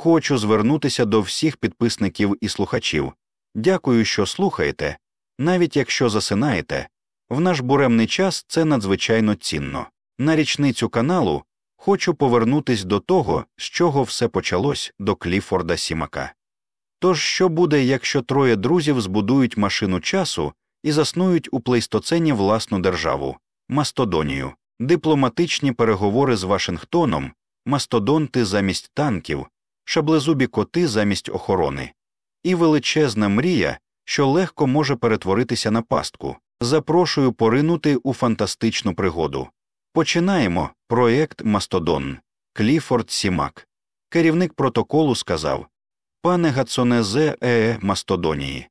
Хочу звернутися до всіх підписників і слухачів. Дякую, що слухаєте, навіть якщо засинаєте. В наш буремний час це надзвичайно цінно. На річницю каналу хочу повернутись до того, з чого все почалось до Кліфорда Сімака. Тож, що буде, якщо троє друзів збудують машину часу і заснують у плейстоцені власну державу, Мастодонію, дипломатичні переговори з Вашингтоном, мастодонти замість танків, шаблезубі коти замість охорони, і величезна мрія, що легко може перетворитися на пастку. Запрошую поринути у фантастичну пригоду. Починаємо проєкт Мастодон Кліфорд Сімак. Керівник протоколу сказав Пане Гацонезе Е. Мастодонії.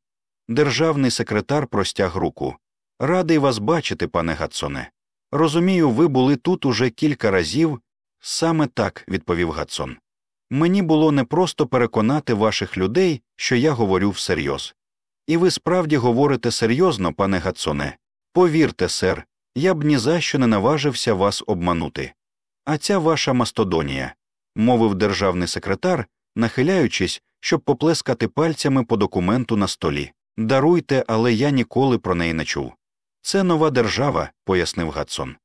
Державний секретар простяг руку. Радий вас бачити, пане Гацоне. Розумію, ви були тут уже кілька разів. Саме так, відповів Гацон. Мені було непросто переконати ваших людей, що я говорю всерйоз. І ви справді говорите серйозно, пане Гацоне. Повірте, сер, я б ні за що не наважився вас обманути. А ця ваша мастодонія, мовив державний секретар, нахиляючись, щоб поплескати пальцями по документу на столі. Даруйте, але я ніколи про неї не чув. Це нова держава, пояснив Гадсон.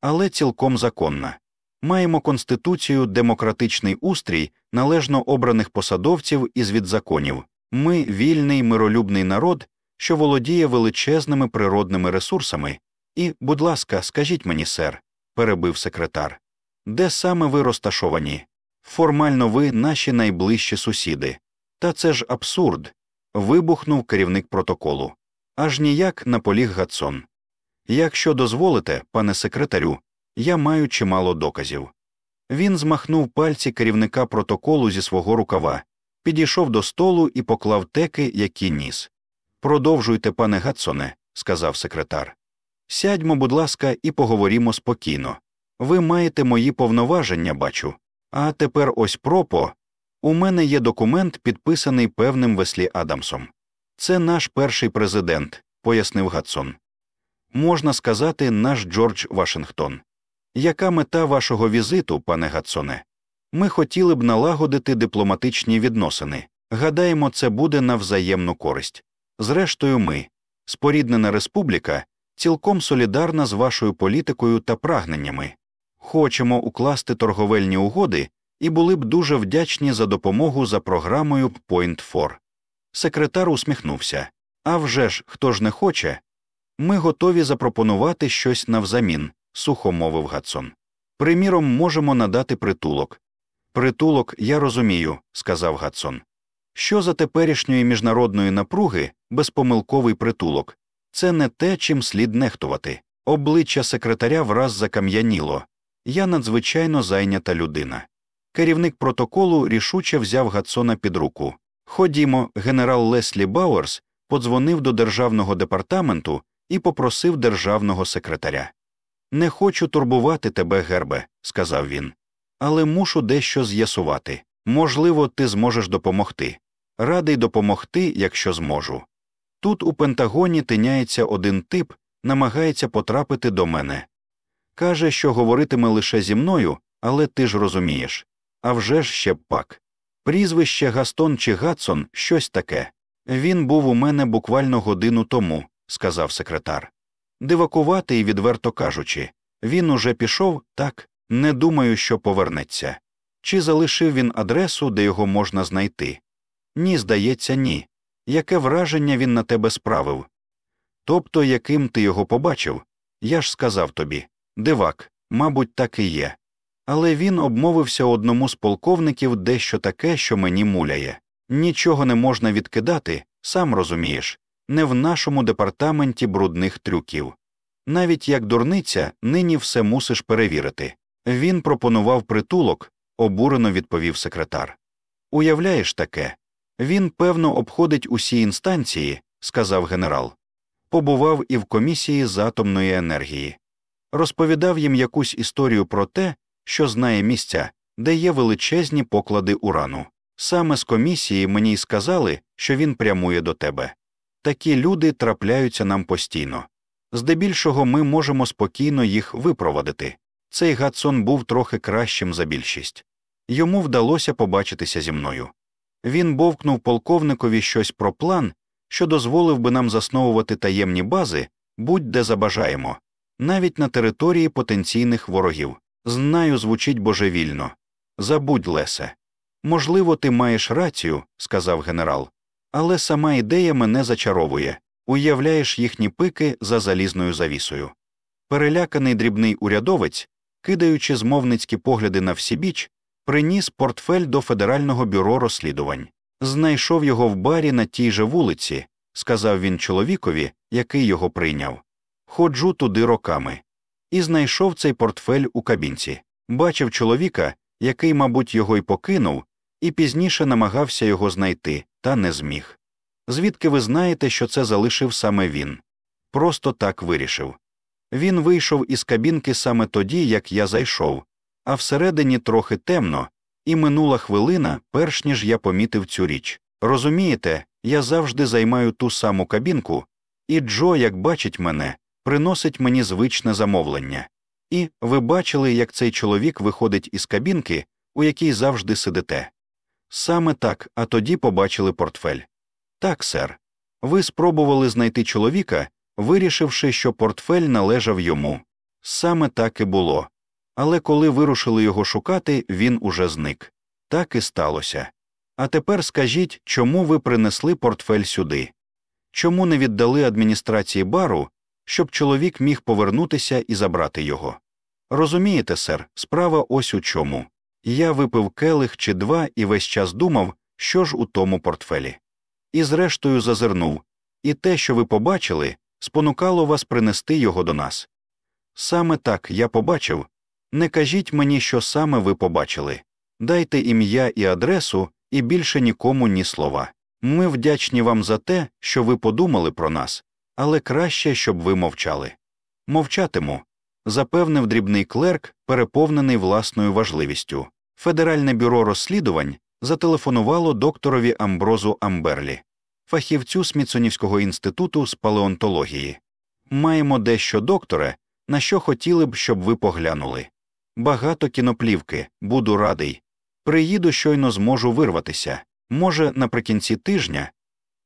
Але цілком законна. Маємо конституцію, демократичний устрій, належно обраних посадовців із від законів. Ми вільний миролюбний народ, що володіє величезними природними ресурсами. І, будь ласка, скажіть мені, сер, перебив секретар, де саме ви розташовані? Формально ви наші найближчі сусіди. Та це ж абсурд. вибухнув керівник протоколу. Аж ніяк наполіг Гатсон. Якщо дозволите, пане секретарю, я маю чимало доказів. Він змахнув пальці керівника протоколу зі свого рукава, підійшов до столу і поклав теки, які ніс. Продовжуйте, пане Гатсоне, сказав секретар. Сядьмо, будь ласка, і поговоримо спокійно. Ви маєте мої повноваження, бачу. А тепер ось пропо. У мене є документ, підписаний певним Веслі Адамсом. Це наш перший президент, пояснив Гатсон. Можна сказати, наш Джордж Вашингтон. Яка мета вашого візиту, пане Гатсоне? Ми хотіли б налагодити дипломатичні відносини. Гадаємо, це буде на взаємну користь. Зрештою, ми, споріднена республіка, цілком солідарна з вашою політикою та прагненнями. Хочемо укласти торговельні угоди і були б дуже вдячні за допомогу за програмою Point 4. Секретар усміхнувся. «А вже ж, хто ж не хоче? Ми готові запропонувати щось навзамін, сухо мовив Гатсон. Приміром, можемо надати притулок. Притулок, я розумію, сказав Гатсон. Що за теперішньої міжнародної напруги безпомилковий притулок? Це не те, чим слід нехтувати. Обличчя секретаря враз закам'яніло. Я надзвичайно зайнята людина. Керівник протоколу рішуче взяв Гатсона під руку. Ходімо, генерал Леслі Бауерс подзвонив до державного департаменту і попросив державного секретаря. Не хочу турбувати тебе, Гербе, сказав він, але мушу дещо з'ясувати. Можливо, ти зможеш допомогти. Радий допомогти, якщо зможу. Тут у Пентагоні тиняється один тип, намагається потрапити до мене. Каже, що говоритиме лише зі мною, але ти ж розумієш. А вже ж ще пак. Прізвище Гастон чи Гатсон щось таке. Він був у мене буквально годину тому, сказав секретар. Дивакуватий, відверто кажучи, він уже пішов, так, не думаю, що повернеться. Чи залишив він адресу, де його можна знайти? Ні, здається, ні. Яке враження він на тебе справив? Тобто, яким ти його побачив? Я ж сказав тобі дивак, мабуть, так і є. Але він обмовився одному з полковників дещо таке, що мені муляє. Нічого не можна відкидати, сам розумієш, не в нашому департаменті брудних трюків. Навіть як дурниця, нині все мусиш перевірити. Він пропонував притулок, обурено відповів секретар. Уявляєш таке? Він, певно, обходить усі інстанції, сказав генерал. Побував і в комісії з атомної енергії. Розповідав їм якусь історію про те, що знає місця, де є величезні поклади урану. Саме з комісії мені й сказали, що він прямує до тебе. Такі люди трапляються нам постійно. Здебільшого ми можемо спокійно їх випроводити. Цей Гадсон був трохи кращим за більшість. Йому вдалося побачитися зі мною. Він бовкнув полковникові щось про план, що дозволив би нам засновувати таємні бази будь-де забажаємо, навіть на території потенційних ворогів. Знаю, звучить божевільно. Забудь, Лесе. Можливо, ти маєш рацію, сказав генерал, але сама ідея мене зачаровує уявляєш їхні пики за залізною завісою. Переляканий дрібний урядовець, кидаючи змовницькі погляди на всібіч, приніс портфель до Федерального бюро розслідувань. Знайшов його в барі на тій же вулиці, сказав він чоловікові, який його прийняв. Ходжу туди роками. І знайшов цей портфель у кабінці. Бачив чоловіка, який, мабуть, його й покинув, і пізніше намагався його знайти, та не зміг. Звідки ви знаєте, що це залишив саме він? Просто так вирішив. Він вийшов із кабінки саме тоді, як я зайшов, а всередині трохи темно, і минула хвилина, перш ніж я помітив цю річ. Розумієте, я завжди займаю ту саму кабінку, і Джо, як бачить мене, приносить мені звичне замовлення. І ви бачили, як цей чоловік виходить із кабінки, у якій завжди сидите. Саме так, а тоді побачили портфель. Так, сер. Ви спробували знайти чоловіка, вирішивши, що портфель належав йому. Саме так і було. Але коли вирушили його шукати, він уже зник. Так і сталося. А тепер скажіть, чому ви принесли портфель сюди? Чому не віддали адміністрації бару, щоб чоловік міг повернутися і забрати його? Розумієте, сер, справа ось у чому. Я випив келих чи два і весь час думав, що ж у тому портфелі. І зрештою зазирнув, і те, що ви побачили, спонукало вас принести його до нас. Саме так я побачив. Не кажіть мені, що саме ви побачили. Дайте ім'я і адресу, і більше нікому ні слова. Ми вдячні вам за те, що ви подумали про нас, але краще, щоб ви мовчали. Мовчатиму, запевнив дрібний клерк, переповнений власною важливістю. Федеральне бюро розслідувань зателефонувало докторові Амброзу Амберлі, фахівцю Смітсонівського інституту з палеонтології. Маємо дещо докторе, на що хотіли б, щоб ви поглянули. Багато кіноплівки, буду радий. Приїду, щойно зможу вирватися. Може, наприкінці тижня.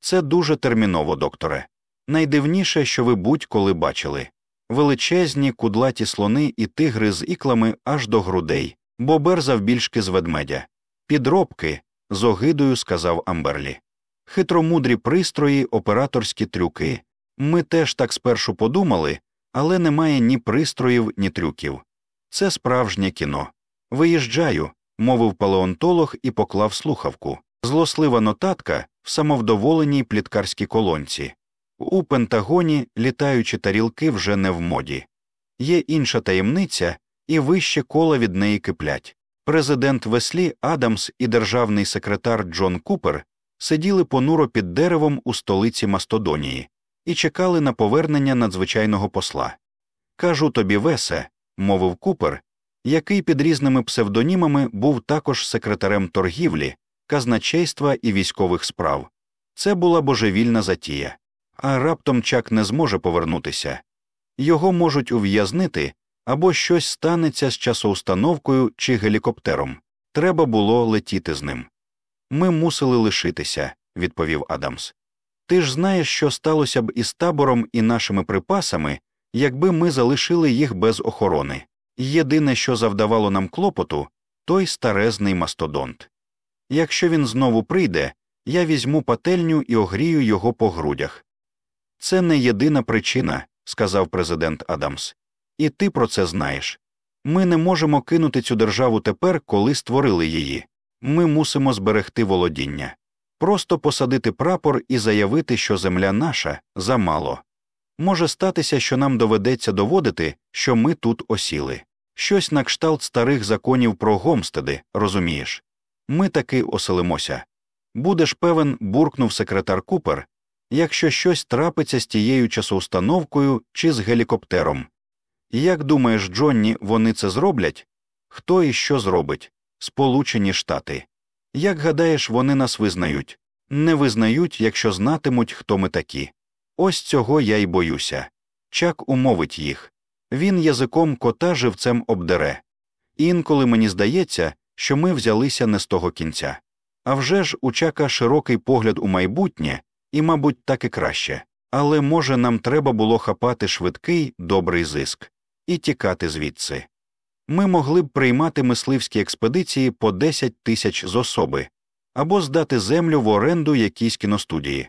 Це дуже терміново, докторе. Найдивніше, що ви будь-коли бачили величезні кудлаті слони і тигри з іклами аж до грудей, бобер завбільшки з ведмедя. Підробки, з огидою сказав Амберлі. Хитромудрі пристрої, операторські трюки. Ми теж так спершу подумали, але немає ні пристроїв, ні трюків. Це справжнє кіно. Виїжджаю, мовив палеонтолог і поклав слухавку. Злослива нотатка в самовдоволеній пліткарській колонці. У Пентагоні літаючі тарілки вже не в моді. Є інша таємниця, і вище кола від неї киплять. Президент Веслі Адамс і державний секретар Джон Купер сиділи понуро під деревом у столиці Мастодонії і чекали на повернення надзвичайного посла. Кажу тобі, Весе, мовив Купер, який під різними псевдонімами був також секретарем торгівлі, казначейства і військових справ. Це була божевільна затія, а раптом чак не зможе повернутися. Його можуть ув'язнити або щось станеться з часоустановкою чи гелікоптером. Треба було летіти з ним. Ми мусили лишитися, відповів Адамс. Ти ж знаєш, що сталося б із табором і нашими припасами, якби ми залишили їх без охорони. Єдине, що завдавало нам клопоту, той старезний мастодонт. Якщо він знову прийде, я візьму пательню і огрію його по грудях. Це не єдина причина, сказав президент Адамс. І ти про це знаєш. Ми не можемо кинути цю державу тепер, коли створили її. Ми мусимо зберегти володіння. Просто посадити прапор і заявити, що земля наша замало. Може статися, що нам доведеться доводити, що ми тут осіли. Щось на кшталт старих законів про гомстеди, розумієш? Ми таки оселимося. Будеш певен, буркнув секретар Купер, якщо щось трапиться з тією часоустановкою чи з гелікоптером. Як думаєш, Джонні, вони це зроблять? Хто і що зробить? Сполучені Штати. Як гадаєш, вони нас визнають? Не визнають, якщо знатимуть, хто ми такі. Ось цього я й боюся. Чак умовить їх. Він язиком кота живцем обдере. Інколи мені здається, що ми взялися не з того кінця. А вже ж у чака широкий погляд у майбутнє, і, мабуть, так і краще. Але, може, нам треба було хапати швидкий добрий зиск і тікати звідси. Ми могли б приймати мисливські експедиції по 10 тисяч з особи або здати землю в оренду якійсь кіностудії.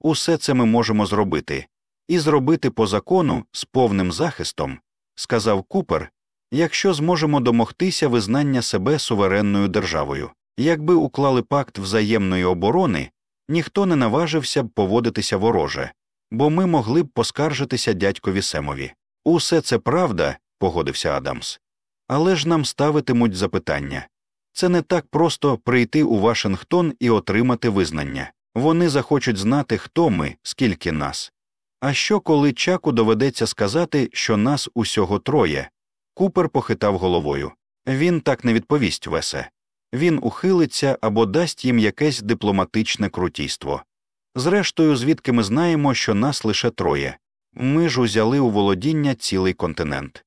Усе це ми можемо зробити, і зробити по закону з повним захистом, сказав Купер, якщо зможемо домогтися визнання себе суверенною державою. Якби уклали пакт взаємної оборони, ніхто не наважився б поводитися вороже, бо ми могли б поскаржитися дядькові Семові. Усе це правда, погодився Адамс. Але ж нам ставитимуть запитання це не так просто прийти у Вашингтон і отримати визнання. Вони захочуть знати, хто ми, скільки нас. А що, коли чаку доведеться сказати, що нас усього троє? Купер похитав головою. Він так не відповість весе. Він ухилиться або дасть їм якесь дипломатичне крутійство. Зрештою, звідки ми знаємо, що нас лише троє ми ж узяли у володіння цілий континент.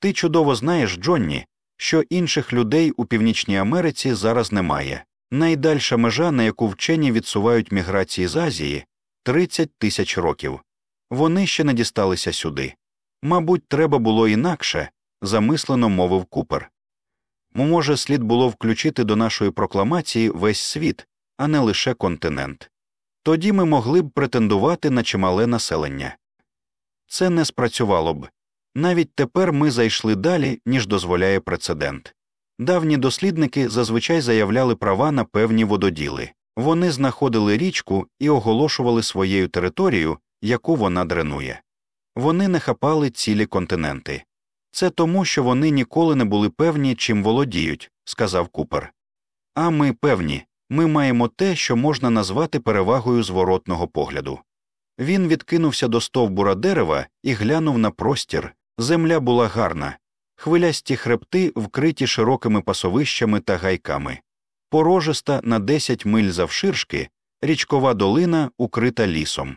Ти чудово знаєш, Джонні, що інших людей у Північній Америці зараз немає. Найдальша межа, на яку вчені відсувають міграції з Азії 30 тисяч років. Вони ще не дісталися сюди. Мабуть, треба було інакше, замислено мовив Купер. Може, слід було включити до нашої прокламації весь світ, а не лише континент. Тоді ми могли б претендувати на чимале населення. Це не спрацювало б. Навіть тепер ми зайшли далі, ніж дозволяє прецедент. Давні дослідники зазвичай заявляли права на певні вододіли. Вони знаходили річку і оголошували своєю територію, яку вона дренує. Вони не хапали цілі континенти. Це тому, що вони ніколи не були певні, чим володіють, сказав Купер. А ми певні, ми маємо те, що можна назвати перевагою зворотного погляду. Він відкинувся до стовбура дерева і глянув на простір. Земля була гарна, хвилясті хребти, вкриті широкими пасовищами та гайками, порожиста на 10 миль завширшки, річкова долина, укрита лісом.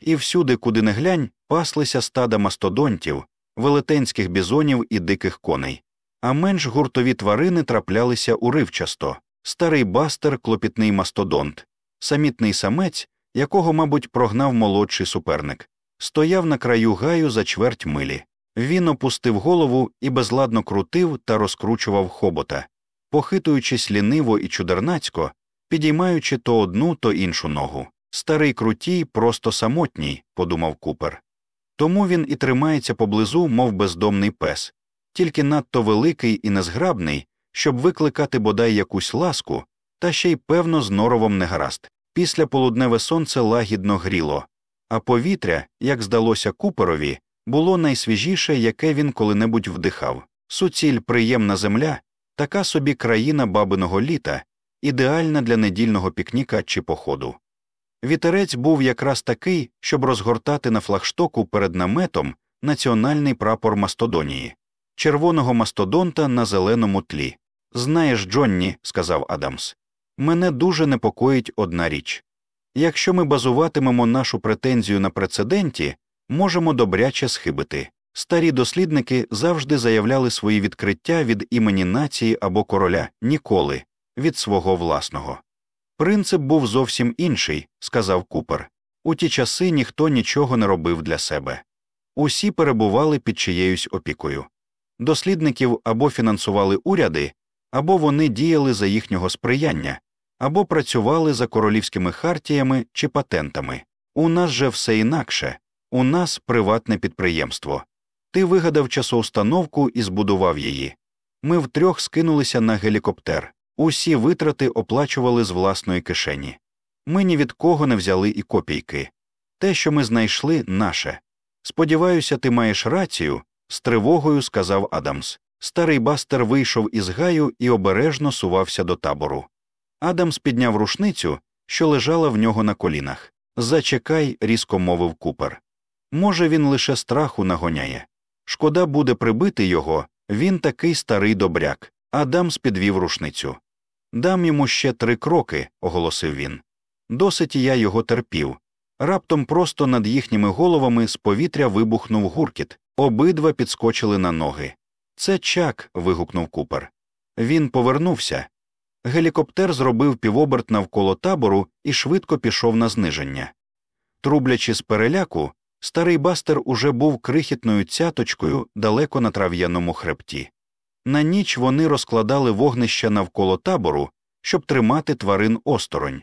І всюди, куди не глянь, паслися стада мастодонтів, велетенських бізонів і диких коней, а менш гуртові тварини траплялися уривчасто старий бастер, клопітний мастодонт, самітний самець, якого, мабуть, прогнав молодший суперник, стояв на краю гаю за чверть милі. Він опустив голову і безладно крутив та розкручував хобота, похитуючись ліниво і чудернацько, підіймаючи то одну, то іншу ногу. Старий крутій просто самотній, подумав Купер. Тому він і тримається поблизу, мов бездомний пес, тільки надто великий і незграбний, щоб викликати бодай якусь ласку, та ще й певно з норовом не гаразд. Після полудневе сонце лагідно гріло, а повітря, як здалося Куперові, було найсвіжіше, яке він коли-небудь вдихав. Суціль приємна земля, така собі країна бабиного літа, ідеальна для недільного пікніка чи походу. Вітерець був якраз такий, щоб розгортати на флагштоку перед наметом національний прапор Мастодонії, червоного мастодонта на зеленому тлі. Знаєш, Джонні, сказав Адамс, мене дуже непокоїть одна річ. Якщо ми базуватимемо нашу претензію на прецеденті, можемо добряче схибити. Старі дослідники завжди заявляли свої відкриття від імені нації або короля ніколи від свого власного. Принцип був зовсім інший, сказав Купер. У ті часи ніхто нічого не робив для себе. Усі перебували під чиєюсь опікою. Дослідників або фінансували уряди, або вони діяли за їхнього сприяння, або працювали за королівськими хартіями чи патентами. У нас же все інакше у нас приватне підприємство. Ти вигадав часоустановку і збудував її. Ми втрьох скинулися на гелікоптер. Усі витрати оплачували з власної кишені. Ми ні від кого не взяли і копійки. Те, що ми знайшли, наше. Сподіваюся, ти маєш рацію, з тривогою сказав Адамс. Старий бастер вийшов із гаю і обережно сувався до табору. Адамс підняв рушницю, що лежала в нього на колінах. Зачекай, різко мовив купер. Може, він лише страху нагоняє. Шкода буде прибити його, він такий старий добряк. Адамс підвів рушницю. Дам йому ще три кроки, оголосив він. Досить я його терпів. Раптом просто над їхніми головами з повітря вибухнув гуркіт, обидва підскочили на ноги. Це чак. вигукнув купер. Він повернувся. Гелікоптер зробив півоберт навколо табору і швидко пішов на зниження. Трублячи з переляку, старий бастер уже був крихітною цяточкою далеко на трав'яному хребті. На ніч вони розкладали вогнища навколо табору, щоб тримати тварин осторонь.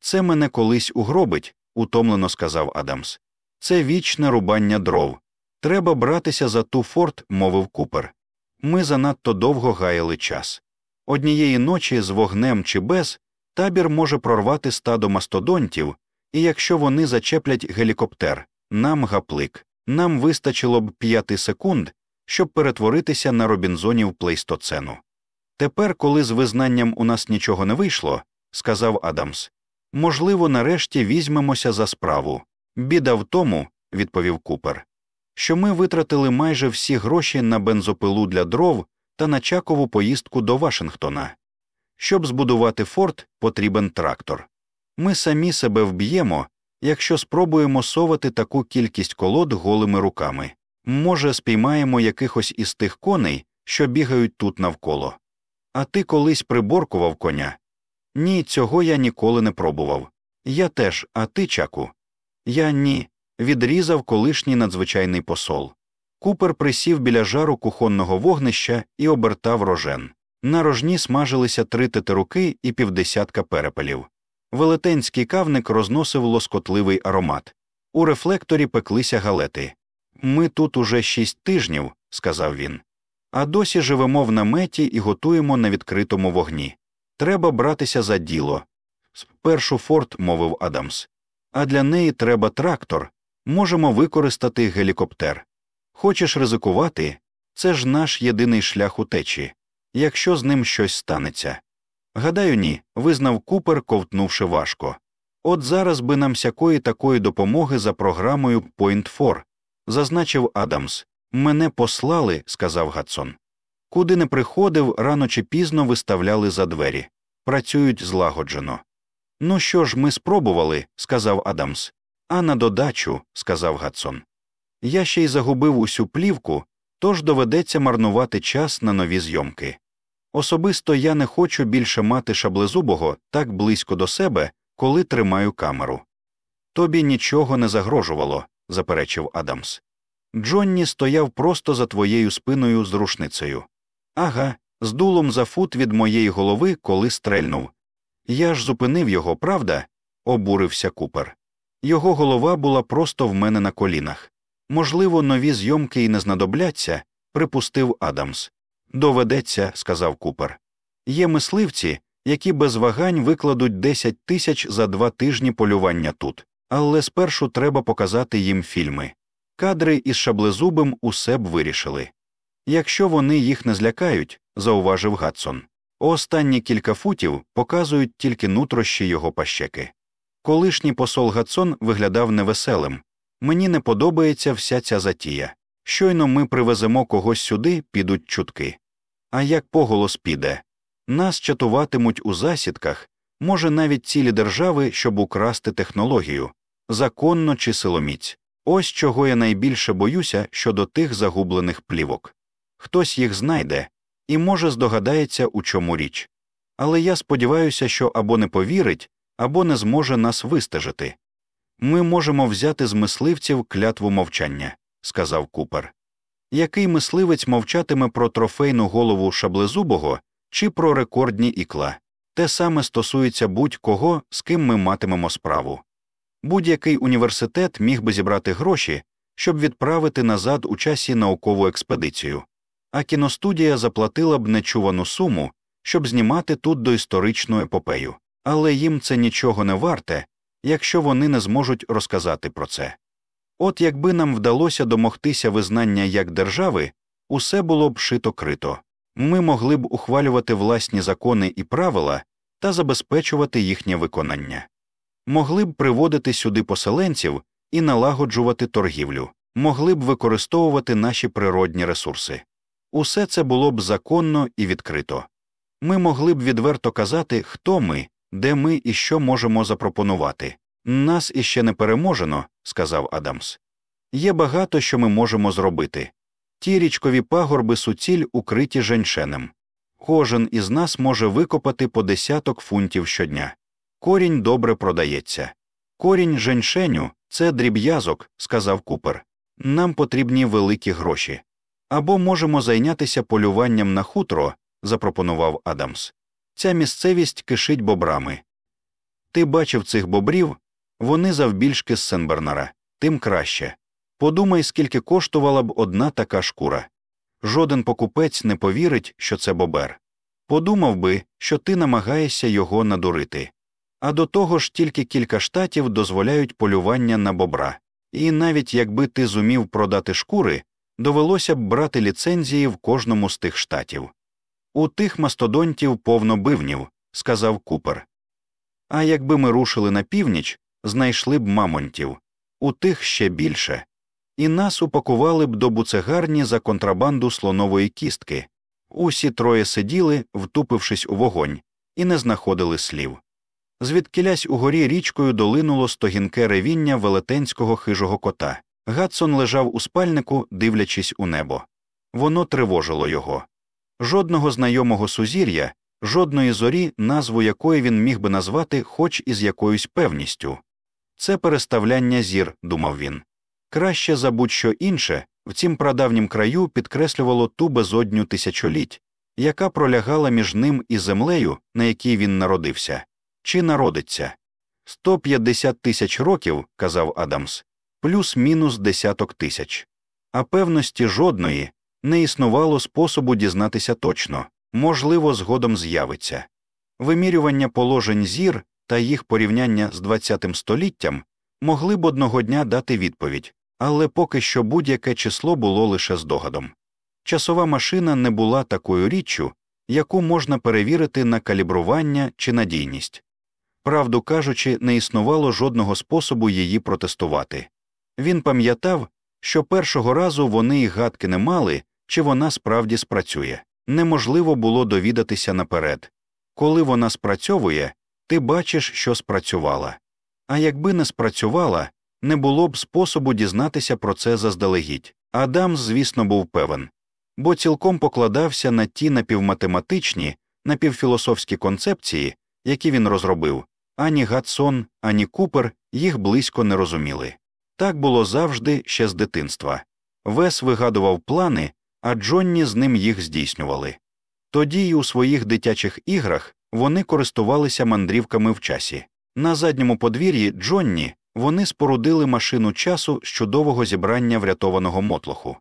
Це мене колись угробить, утомлено сказав Адамс. Це вічне рубання дров. Треба братися за ту форт, мовив купер. Ми занадто довго гаяли час. Однієї ночі з вогнем чи без табір може прорвати стадо мастодонтів, і якщо вони зачеплять гелікоптер, нам гаплик, нам вистачило б п'яти секунд, щоб перетворитися на робінзонів плейстоцену. Тепер, коли з визнанням у нас нічого не вийшло, сказав Адамс, можливо, нарешті візьмемося за справу. Біда в тому, відповів Купер, що ми витратили майже всі гроші на бензопилу для дров та на чакову поїздку до Вашингтона. Щоб збудувати форт, потрібен трактор. Ми самі себе вб'ємо, якщо спробуємо совати таку кількість колод голими руками. Може, спіймаємо якихось із тих коней, що бігають тут навколо. А ти колись приборкував коня? Ні, цього я ніколи не пробував. Я теж, а ти, чаку? Я ні. Відрізав колишній надзвичайний посол. Купер присів біля жару кухонного вогнища і обертав рожен. На рожні смажилися три тетеруки і півдесятка перепелів. Велетенський кавник розносив лоскотливий аромат. У рефлекторі пеклися галети. Ми тут уже шість тижнів, сказав він, а досі живемо в наметі і готуємо на відкритому вогні. Треба братися за діло. Спершу форт, мовив Адамс. А для неї треба трактор. Можемо використати гелікоптер. Хочеш ризикувати? Це ж наш єдиний шлях утечі, якщо з ним щось станеться. Гадаю, ні, визнав Купер, ковтнувши важко. От зараз би нам всякої такої допомоги за програмою Point 4, зазначив Адамс. Мене послали, сказав Гадсон. Куди не приходив, рано чи пізно виставляли за двері. Працюють злагоджено. Ну що ж, ми спробували, сказав Адамс. А на додачу, сказав Гадсон. Я ще й загубив усю плівку, тож доведеться марнувати час на нові зйомки. Особисто я не хочу більше мати шаблезубого так близько до себе, коли тримаю камеру. Тобі нічого не загрожувало, заперечив Адамс. Джонні стояв просто за твоєю спиною з рушницею. Ага, з дулом за фут від моєї голови, коли стрельнув. Я ж зупинив його, правда? обурився купер. Його голова була просто в мене на колінах. Можливо, нові зйомки й не знадобляться, припустив Адамс. Доведеться, сказав Купер. Є мисливці, які без вагань викладуть 10 тисяч за два тижні полювання тут, але спершу треба показати їм фільми. Кадри із шаблезубим усе б вирішили. Якщо вони їх не злякають, зауважив Гадсон. Останні кілька футів показують тільки нутрощі його пащеки. Колишній посол Гадсон виглядав невеселим. Мені не подобається вся ця затія. Щойно ми привеземо когось сюди, підуть чутки. А як поголос піде? Нас чатуватимуть у засідках, може, навіть цілі держави, щоб украсти технологію, законно чи силоміць. Ось чого я найбільше боюся щодо тих загублених плівок. Хтось їх знайде і, може, здогадається, у чому річ. Але я сподіваюся, що або не повірить, або не зможе нас вистежити. Ми можемо взяти з мисливців клятву мовчання, сказав Купер. Який мисливець мовчатиме про трофейну голову шаблезубого чи про рекордні ікла? Те саме стосується будь-кого, з ким ми матимемо справу. Будь-який університет міг би зібрати гроші, щоб відправити назад у часі наукову експедицію, а кіностудія заплатила б нечувану суму, щоб знімати тут доісторичну епопею, але їм це нічого не варте, якщо вони не зможуть розказати про це. От якби нам вдалося домогтися визнання як держави, усе було б шито крито, ми могли б ухвалювати власні закони і правила та забезпечувати їхнє виконання, могли б приводити сюди поселенців і налагоджувати торгівлю, могли б використовувати наші природні ресурси. Усе це було б законно і відкрито. Ми могли б відверто казати, хто ми, де ми і що можемо запропонувати. Нас іще не переможено, сказав Адамс. Є багато що ми можемо зробити. Ті річкові пагорби суціль укриті женьшенем. Кожен із нас може викопати по десяток фунтів щодня. Корінь добре продається. Корінь женьшеню це дріб'язок, сказав Купер. Нам потрібні великі гроші. Або можемо зайнятися полюванням на хутро, запропонував Адамс. Ця місцевість кишить бобрами. Ти бачив цих бобрів, вони завбільшки з Сенбернара, тим краще. Подумай, скільки коштувала б одна така шкура. Жоден покупець не повірить, що це бобер. Подумав би, що ти намагаєшся його надурити. А до того ж тільки кілька штатів дозволяють полювання на бобра, і навіть якби ти зумів продати шкури, довелося б брати ліцензії в кожному з тих штатів. У тих мастодонтів повно бивнів, сказав Купер. А якби ми рушили на північ, знайшли б мамонтів, у тих ще більше, і нас упакували б до буцегарні за контрабанду слонової кістки. Усі троє сиділи, втупившись у вогонь, і не знаходили слів. Звідкилясь угорі річкою долинуло стогінке ревіння велетенського хижого кота. Гадсон лежав у спальнику, дивлячись у небо. Воно тривожило його. Жодного знайомого сузір'я, жодної зорі, назву якої він міг би назвати хоч із якоюсь певністю. Це переставляння зір, думав він. Краще за будь-що інше в цім прадавнім краю підкреслювало ту безодню тисячоліть, яка пролягала між ним і землею, на якій він народився, чи народиться. 150 тисяч років, казав Адамс, плюс-мінус десяток тисяч. А певності жодної не існувало способу дізнатися точно, можливо, згодом з'явиться. Вимірювання положень зір та їх порівняння з ХХ століттям могли б одного дня дати відповідь, але поки що будь-яке число було лише здогадом. Часова машина не була такою річчю, яку можна перевірити на калібрування чи надійність. Правду кажучи, не існувало жодного способу її протестувати. Він пам'ятав, що першого разу вони й гадки не мали, чи вона справді спрацює. Неможливо було довідатися наперед. Коли вона спрацьовує, ти бачиш, що спрацювала. А якби не спрацювала, не було б способу дізнатися про це заздалегідь. Адам, звісно, був певен, бо цілком покладався на ті напівматематичні, напівфілософські концепції, які він розробив, ані Гатсон, ані Купер їх близько не розуміли. Так було завжди ще з дитинства. Вес вигадував плани, а Джонні з ним їх здійснювали. Тоді й у своїх дитячих іграх вони користувалися мандрівками в часі. На задньому подвір'ї Джонні вони спорудили машину часу з чудового зібрання врятованого мотлоху,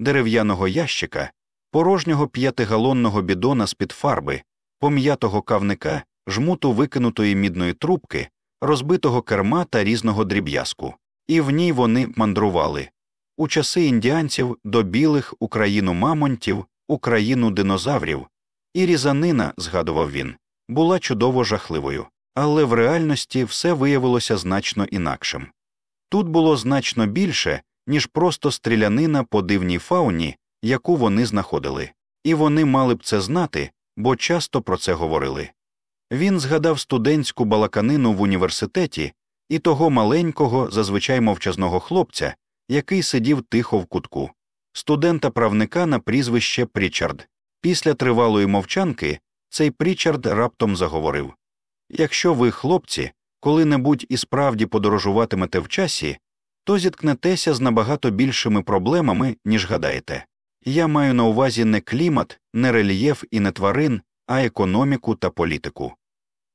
дерев'яного ящика, порожнього п'ятигалонного бідона з під фарби, пом'ятого кавника, жмуту викинутої мідної трубки, розбитого керма та різного дріб'язку, і в ній вони мандрували. У часи індіанців до білих Україну мамонтів, Україну динозаврів, і різанина, згадував він, була чудово жахливою. Але в реальності все виявилося значно інакшим. Тут було значно більше, ніж просто стрілянина по дивній фауні, яку вони знаходили, і вони мали б це знати, бо часто про це говорили. Він згадав студентську балаканину в університеті і того маленького, зазвичай мовчазного хлопця, який сидів тихо в кутку, студента правника на прізвище Прічард. Після тривалої мовчанки цей Прічард раптом заговорив Якщо ви, хлопці, коли-небудь і справді подорожуватимете в часі, то зіткнетеся з набагато більшими проблемами, ніж гадаєте. Я маю на увазі не клімат, не рельєф і не тварин, а економіку та політику.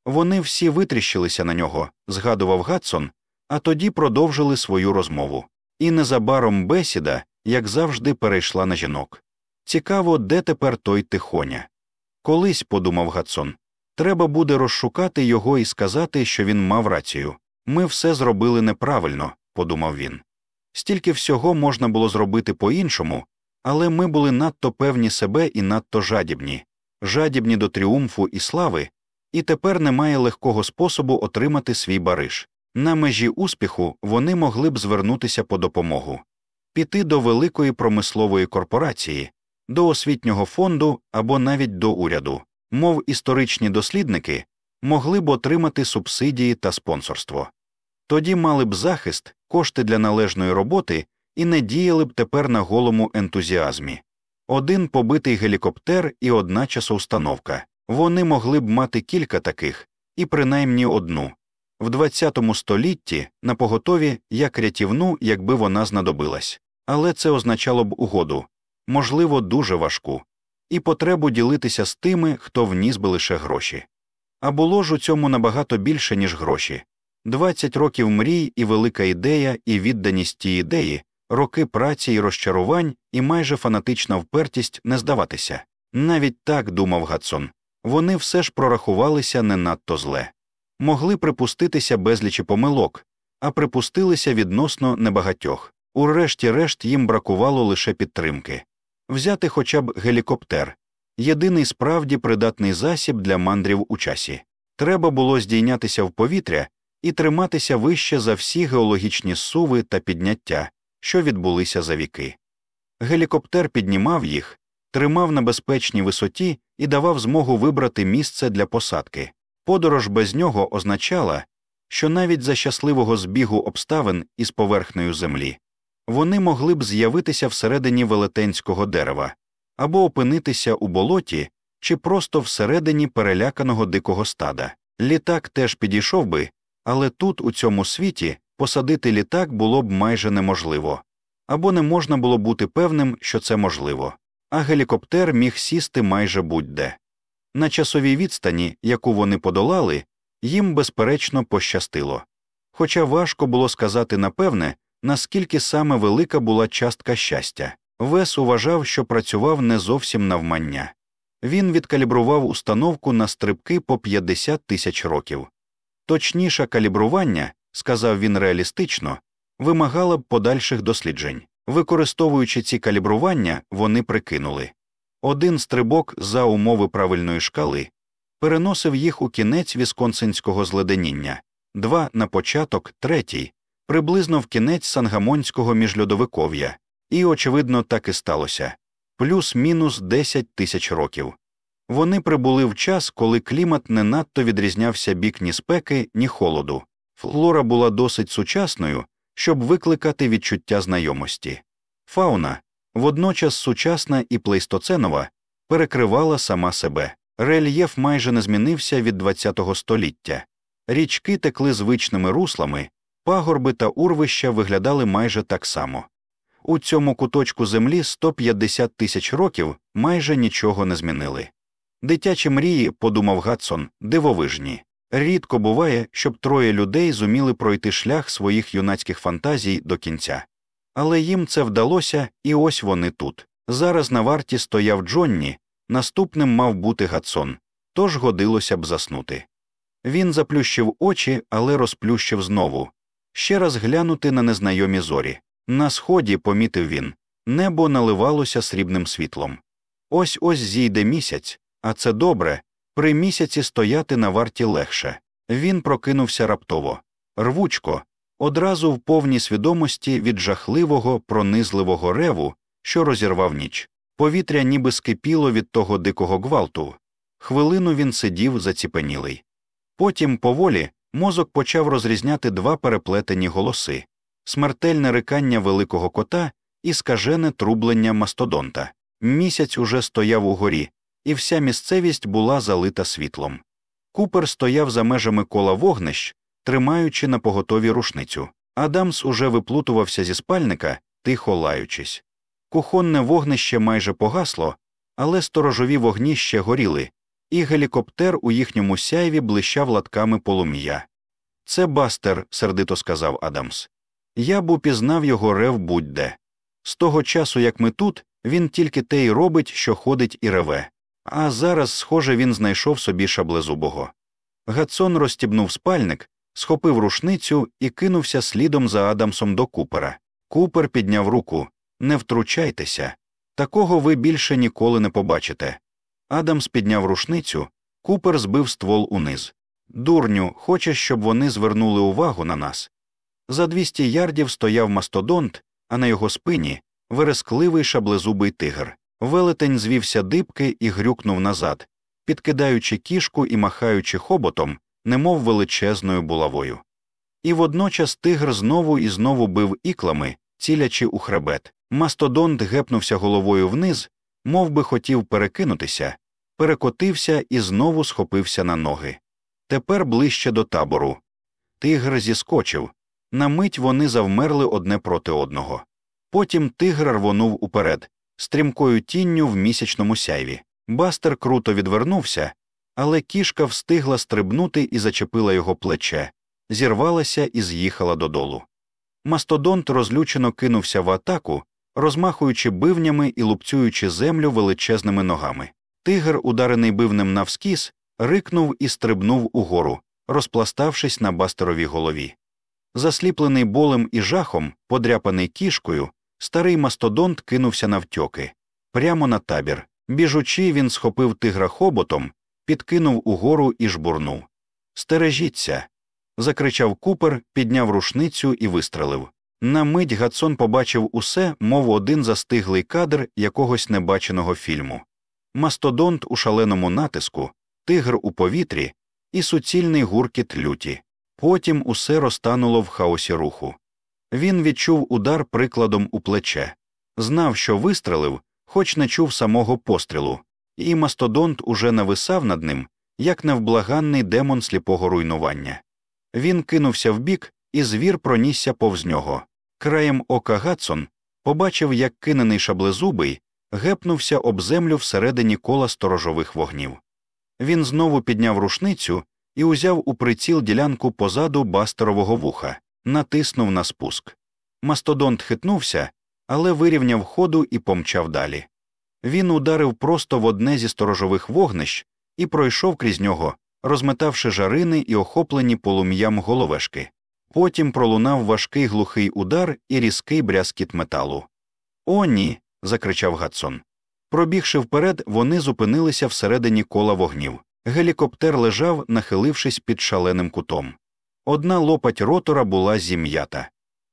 Вони всі витріщилися на нього, згадував Гадсон, а тоді продовжили свою розмову. І незабаром бесіда, як завжди, перейшла на жінок. Цікаво, де тепер той тихоня. Колись, подумав Гадсон, Треба буде розшукати його і сказати, що він мав рацію. Ми все зробили неправильно, подумав він. Стільки всього можна було зробити по іншому, але ми були надто певні себе і надто жадібні, жадібні до тріумфу і слави, і тепер немає легкого способу отримати свій бариш. На межі успіху вони могли б звернутися по допомогу, піти до великої промислової корпорації, до освітнього фонду або навіть до уряду мов історичні дослідники, могли б отримати субсидії та спонсорство. Тоді мали б захист, кошти для належної роботи і не діяли б тепер на голому ентузіазмі. один побитий гелікоптер і одна часоустановка. Вони могли б мати кілька таких, і принаймні одну. В ХХ столітті на поготові як рятівну, якби вона знадобилась, але це означало б угоду, можливо, дуже важку, і потребу ділитися з тими, хто вніс би лише гроші. А було ж у цьому набагато більше, ніж гроші. 20 років мрій і велика ідея, і відданість тій ідеї, роки праці і розчарувань, і майже фанатична впертість не здаватися. Навіть так думав Гадсон. Вони все ж прорахувалися не надто зле, могли припуститися безлічі помилок, а припустилися відносно небагатьох. Урешті-решт їм бракувало лише підтримки взяти хоча б гелікоптер єдиний справді придатний засіб для мандрів у часі. Треба було здійнятися в повітря і триматися вище за всі геологічні суви та підняття, що відбулися за віки. Гелікоптер піднімав їх, тримав на безпечній висоті і давав змогу вибрати місце для посадки. Подорож без нього означала, що навіть за щасливого збігу обставин із поверхнею землі вони могли б з'явитися всередині велетенського дерева або опинитися у болоті чи просто всередині переляканого дикого стада. Літак теж підійшов би, але тут, у цьому світі, посадити літак було б майже неможливо, або не можна було бути певним, що це можливо, а гелікоптер міг сісти майже будь-де. На часовій відстані, яку вони подолали, їм безперечно пощастило. Хоча важко було сказати напевне, наскільки саме велика була частка щастя. Вес уважав, що працював не зовсім навмання. Він відкалібрував установку на стрибки по 50 тисяч років. Точніше калібрування, сказав він реалістично, вимагало б подальших досліджень. Використовуючи ці калібрування, вони прикинули один стрибок за умови правильної шкали переносив їх у кінець вісконсинського зледеніння, два на початок, третій, приблизно в кінець сангамонського міжльодовиков'я, і, очевидно, так і сталося плюс-мінус 10 тисяч років. Вони прибули в час, коли клімат не надто відрізнявся бік ні спеки, ні холоду. Флора була досить сучасною, щоб викликати відчуття знайомості. Фауна, водночас сучасна і плейстоценова, перекривала сама себе. Рельєф майже не змінився від ХХ століття. Річки текли звичними руслами, пагорби та урвища виглядали майже так само. У цьому куточку землі 150 тисяч років майже нічого не змінили. Дитячі мрії, подумав Гадсон, дивовижні. Рідко буває, щоб троє людей зуміли пройти шлях своїх юнацьких фантазій до кінця. Але їм це вдалося, і ось вони тут. Зараз на варті стояв Джонні, наступним мав бути Гадсон, тож годилося б заснути. Він заплющив очі, але розплющив знову ще раз глянути на незнайомі зорі. На сході, помітив він, небо наливалося срібним світлом. Ось ось зійде місяць, а це добре, при місяці стояти на варті легше. Він прокинувся раптово, рвучко, одразу в повній свідомості від жахливого, пронизливого реву, що розірвав ніч. Повітря ніби скипіло від того дикого гвалту. Хвилину він сидів заціпенілий. Потім, поволі, мозок почав розрізняти два переплетені голоси смертельне рикання великого кота і скажене трублення мастодонта. Місяць уже стояв угорі, і вся місцевість була залита світлом. Купер стояв за межами кола вогнищ, тримаючи на поготові рушницю. Адамс уже виплутувався зі спальника, тихо лаючись. Кухонне вогнище майже погасло, але сторожові вогні ще горіли, і гелікоптер у їхньому сяйві блищав латками полум'я. Це бастер, сердито сказав Адамс. Я б упізнав його рев будь-де. З того часу, як ми тут, він тільки те й робить, що ходить і реве. А зараз, схоже, він знайшов собі шаблезубого. Гатсон розстібнув спальник, схопив рушницю і кинувся слідом за Адамсом до Купера. Купер підняв руку Не втручайтеся. Такого ви більше ніколи не побачите. Адамс підняв рушницю, Купер збив ствол униз. Дурню, хочеш, щоб вони звернули увагу на нас. За 200 ярдів стояв мастодонт, а на його спині верескливий шаблезубий тигр. Велетень звівся дибки і грюкнув назад, підкидаючи кішку і махаючи хоботом, немов величезною булавою. І водночас тигр знову і знову бив іклами, цілячи у хребет. Мастодонт гепнувся головою вниз, мов би хотів перекинутися, перекотився і знову схопився на ноги. Тепер ближче до табору. Тигр зіскочив. На мить вони завмерли одне проти одного. Потім тигр рвонув уперед, стрімкою тінню в місячному сяйві. Бастер круто відвернувся, але кішка встигла стрибнути і зачепила його плече, зірвалася і з'їхала додолу. Мастодонт розлючено кинувся в атаку, розмахуючи бивнями і лупцюючи землю величезними ногами. Тигр, ударений бивнем навскіз, рикнув і стрибнув угору, розпластавшись на бастеровій голові. Засліплений болем і жахом, подряпаний кішкою, старий мастодонт кинувся навтьоки. Прямо на табір. Біжучи, він схопив тигра хоботом, підкинув угору і жбурнув. Стережіться. закричав купер, підняв рушницю і вистрелив. На мить Гацон побачив усе, мов один застиглий кадр якогось небаченого фільму. Мастодонт у шаленому натиску, тигр у повітрі і суцільний гуркіт люті. Потім усе розтануло в хаосі руху. Він відчув удар прикладом у плече, знав, що вистрелив, хоч не чув самого пострілу, і мастодонт уже нависав над ним, як невблаганний демон сліпого руйнування. Він кинувся вбік, і звір пронісся повз нього. Краєм ока Гатсон побачив, як кинений шаблезубий гепнувся об землю всередині кола сторожових вогнів. Він знову підняв рушницю і узяв у приціл ділянку позаду бастерового вуха, натиснув на спуск. Мастодонт хитнувся, але вирівняв ходу і помчав далі. Він ударив просто в одне зі сторожових вогнищ і пройшов крізь нього, розметавши жарини і охоплені полум'ям головешки. Потім пролунав важкий глухий удар і різкий брязкіт металу. О, ні. закричав Гатсон. Пробігши вперед, вони зупинилися всередині кола вогнів. Гелікоптер лежав, нахилившись під шаленим кутом. Одна лопать ротора була зім'ята,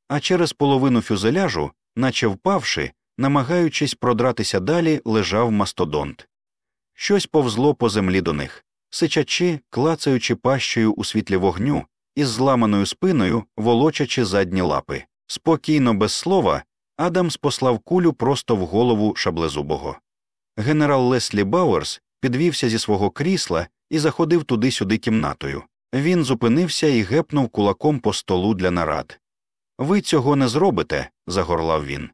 а через половину фюзеляжу, наче впавши, намагаючись продратися далі, лежав мастодонт. Щось повзло по землі до них, сичачи, клацаючи пащею у світлі вогню, із зламаною спиною, волочачи задні лапи. Спокійно, без слова, Адамс послав кулю просто в голову шаблезубого. Генерал Леслі Бауерс підвівся зі свого крісла і заходив туди-сюди кімнатою. Він зупинився і гепнув кулаком по столу для нарад. Ви цього не зробите, загорлав він.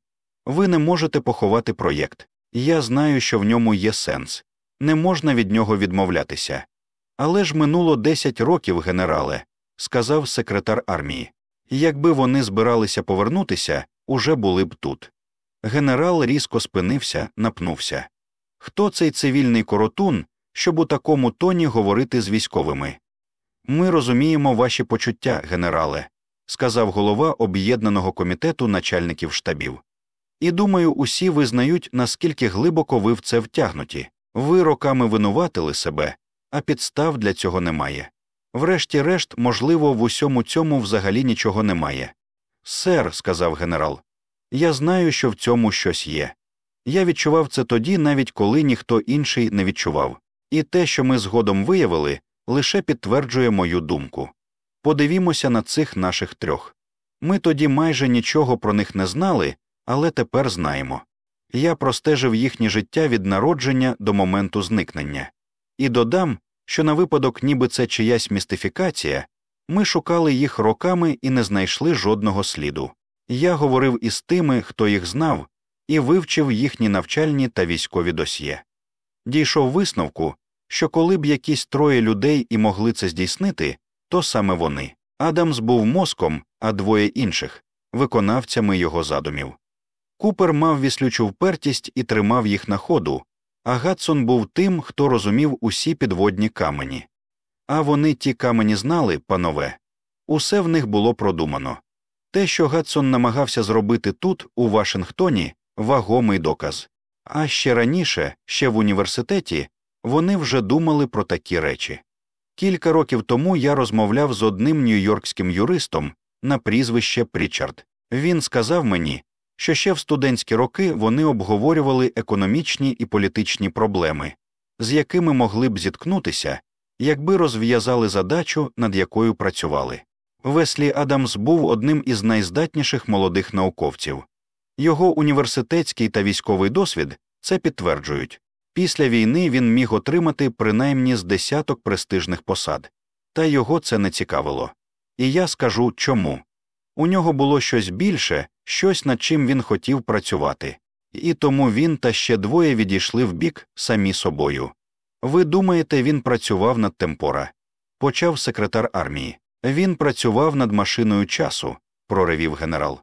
Ви не можете поховати проєкт. Я знаю, що в ньому є сенс. Не можна від нього відмовлятися. Але ж минуло десять років, генерале, сказав секретар армії. Якби вони збиралися повернутися, уже були б тут. Генерал різко спинився, напнувся. Хто цей цивільний коротун, щоб у такому тоні говорити з військовими? Ми розуміємо ваші почуття, генерале, сказав голова об'єднаного комітету начальників штабів. І думаю, усі визнають, наскільки глибоко ви в це втягнуті. Ви роками винуватили себе, а підстав для цього немає. Врешті-решт, можливо, в усьому цьому взагалі нічого немає. Сер, сказав генерал, я знаю, що в цьому щось є. Я відчував це тоді, навіть коли ніхто інший не відчував, і те, що ми згодом виявили, лише підтверджує мою думку. Подивімося на цих наших трьох. Ми тоді майже нічого про них не знали, але тепер знаємо. Я простежив їхнє життя від народження до моменту зникнення, і додам, що на випадок, ніби це чиясь містифікація, ми шукали їх роками і не знайшли жодного сліду. Я говорив із тими, хто їх знав, і вивчив їхні навчальні та військові досьє. Дійшов висновку, що коли б якісь троє людей і могли це здійснити, то саме вони. Адамс був мозком, а двоє інших виконавцями його задумів. Купер мав віслючу впертість і тримав їх на ходу, а Гатсон був тим, хто розумів усі підводні камені. А вони ті камені знали, панове, усе в них було продумано. Те, що Гатсон намагався зробити тут, у Вашингтоні, вагомий доказ. А ще раніше, ще в університеті, вони вже думали про такі речі. Кілька років тому я розмовляв з одним нью-йоркським юристом на прізвище Прічард. Він сказав мені, що ще в студентські роки вони обговорювали економічні і політичні проблеми, з якими могли б зіткнутися, якби розв'язали задачу, над якою працювали. Веслі Адамс був одним із найздатніших молодих науковців. Його університетський та військовий досвід це підтверджують. Після війни він міг отримати принаймні з десяток престижних посад, та його це не цікавило. І я скажу чому. У нього було щось більше, щось над чим він хотів працювати, і тому він та ще двоє відійшли вбік самі собою. Ви думаєте, він працював над темпора? Почав секретар армії. Він працював над машиною часу, проревів генерал.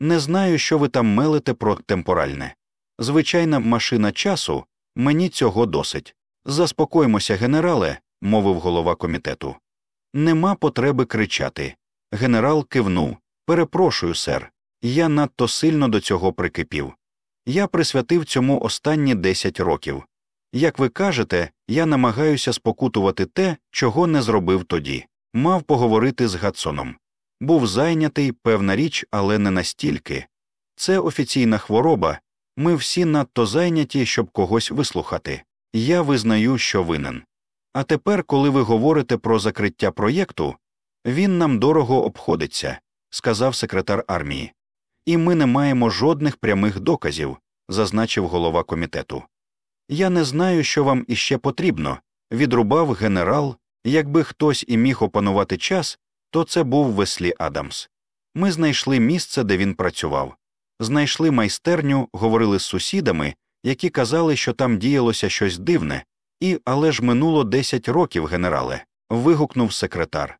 Не знаю, що ви там мелите про темпоральне. Звичайна машина часу, мені цього досить. Заспокоймося, генерале, мовив голова комітету. Нема потреби кричати. Генерал кивнув. Перепрошую, сер, я надто сильно до цього прикипів. Я присвятив цьому останні десять років. Як ви кажете, я намагаюся спокутувати те, чого не зробив тоді. Мав поговорити з Гадсоном. Був зайнятий, певна річ, але не настільки. Це офіційна хвороба. Ми всі надто зайняті, щоб когось вислухати. Я визнаю, що винен. А тепер, коли ви говорите про закриття проєкту, він нам дорого обходиться, сказав секретар армії. І ми не маємо жодних прямих доказів, зазначив голова комітету. Я не знаю, що вам іще потрібно, відрубав генерал. Якби хтось і міг опанувати час, то це був Веслі Адамс. Ми знайшли місце, де він працював, знайшли майстерню, говорили з сусідами, які казали, що там діялося щось дивне, і але ж минуло десять років, генерале. вигукнув секретар.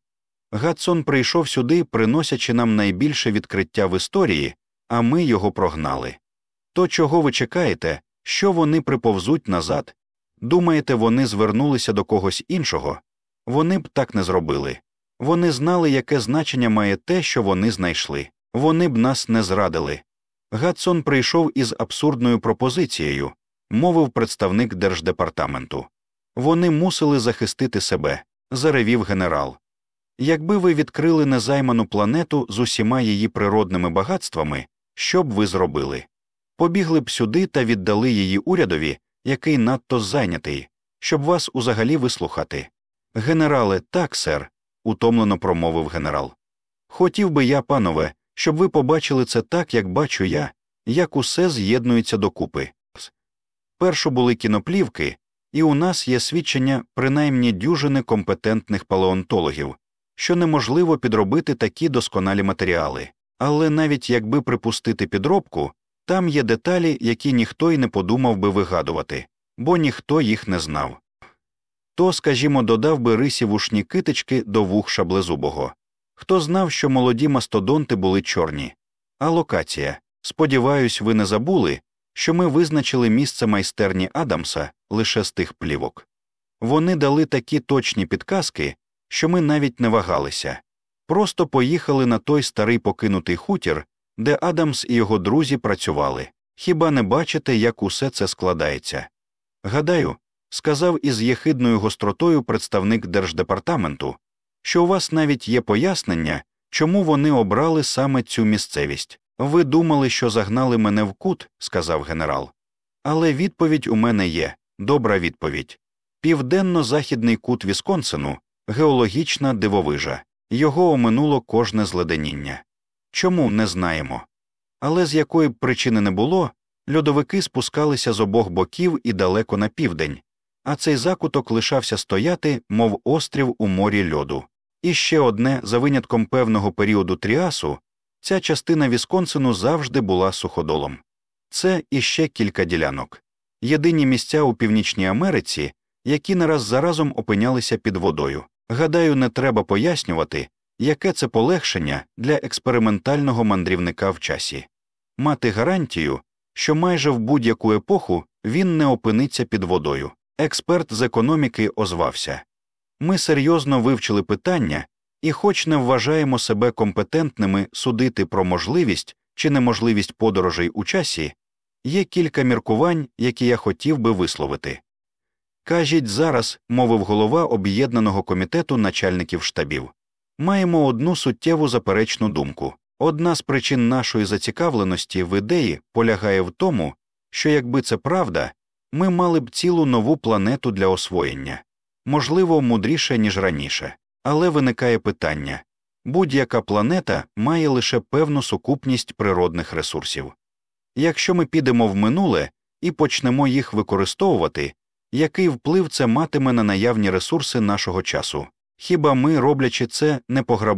Гадсон прийшов сюди, приносячи нам найбільше відкриття в історії, а ми його прогнали. То чого ви чекаєте, що вони приповзуть назад? Думаєте, вони звернулися до когось іншого? Вони б так не зробили. Вони знали, яке значення має те, що вони знайшли. Вони б нас не зрадили. Гадсон прийшов із абсурдною пропозицією, мовив представник держдепартаменту. Вони мусили захистити себе, заревів генерал. Якби ви відкрили незайману планету з усіма її природними багатствами, що б ви зробили? Побігли б сюди та віддали її урядові, який надто зайнятий, щоб вас узагалі вислухати. Генерале, так, сер, утомлено промовив генерал. Хотів би я, панове, щоб ви побачили це так, як бачу я, як усе з'єднується докупи. Першу були кіноплівки, і у нас є свідчення принаймні дюжини компетентних палеонтологів, що неможливо підробити такі досконалі матеріали, але навіть якби припустити підробку, там є деталі, які ніхто й не подумав би вигадувати, бо ніхто їх не знав. То, скажімо, додав би рисі вушні китички до вух шаблезубого. Хто знав, що молоді мастодонти були чорні. А локація. Сподіваюсь, ви не забули, що ми визначили місце майстерні Адамса лише з тих плівок. Вони дали такі точні підказки, що ми навіть не вагалися, просто поїхали на той старий покинутий хутір, де Адамс і його друзі працювали. Хіба не бачите, як усе це складається? Гадаю, сказав із єхидною гостротою представник держдепартаменту, що у вас навіть є пояснення, чому вони обрали саме цю місцевість. Ви думали, що загнали мене в кут, сказав генерал. Але відповідь у мене є добра відповідь. Південно-західний кут Вісконсину геологічна дивовижа, його оминуло кожне зледеніння. Чому не знаємо. Але з якої б причини не було, льодовики спускалися з обох боків і далеко на південь, а цей закуток лишався стояти, мов острів у морі льоду. І ще одне, за винятком певного періоду тріасу, ця частина Вісконсину завжди була суходолом. Це іще кілька ділянок. Єдині місця у Північній Америці, які не раз за разом опинялися під водою. Гадаю, не треба пояснювати, яке це полегшення для експериментального мандрівника в часі, мати гарантію, що майже в будь-яку епоху він не опиниться під водою. Експерт з економіки озвався ми серйозно вивчили питання і, хоч не вважаємо себе компетентними судити про можливість чи неможливість подорожей у часі, є кілька міркувань, які я хотів би висловити. Кажіть зараз, мовив голова об'єднаного комітету начальників штабів. Маємо одну суттєву заперечну думку. Одна з причин нашої зацікавленості в ідеї полягає в тому, що якби це правда, ми мали б цілу нову планету для освоєння, можливо, мудріше, ніж раніше, але виникає питання будь-яка планета має лише певну сукупність природних ресурсів. Якщо ми підемо в минуле і почнемо їх використовувати, який вплив це матиме на наявні ресурси нашого часу? Хіба ми, роблячи це, не пограбуємо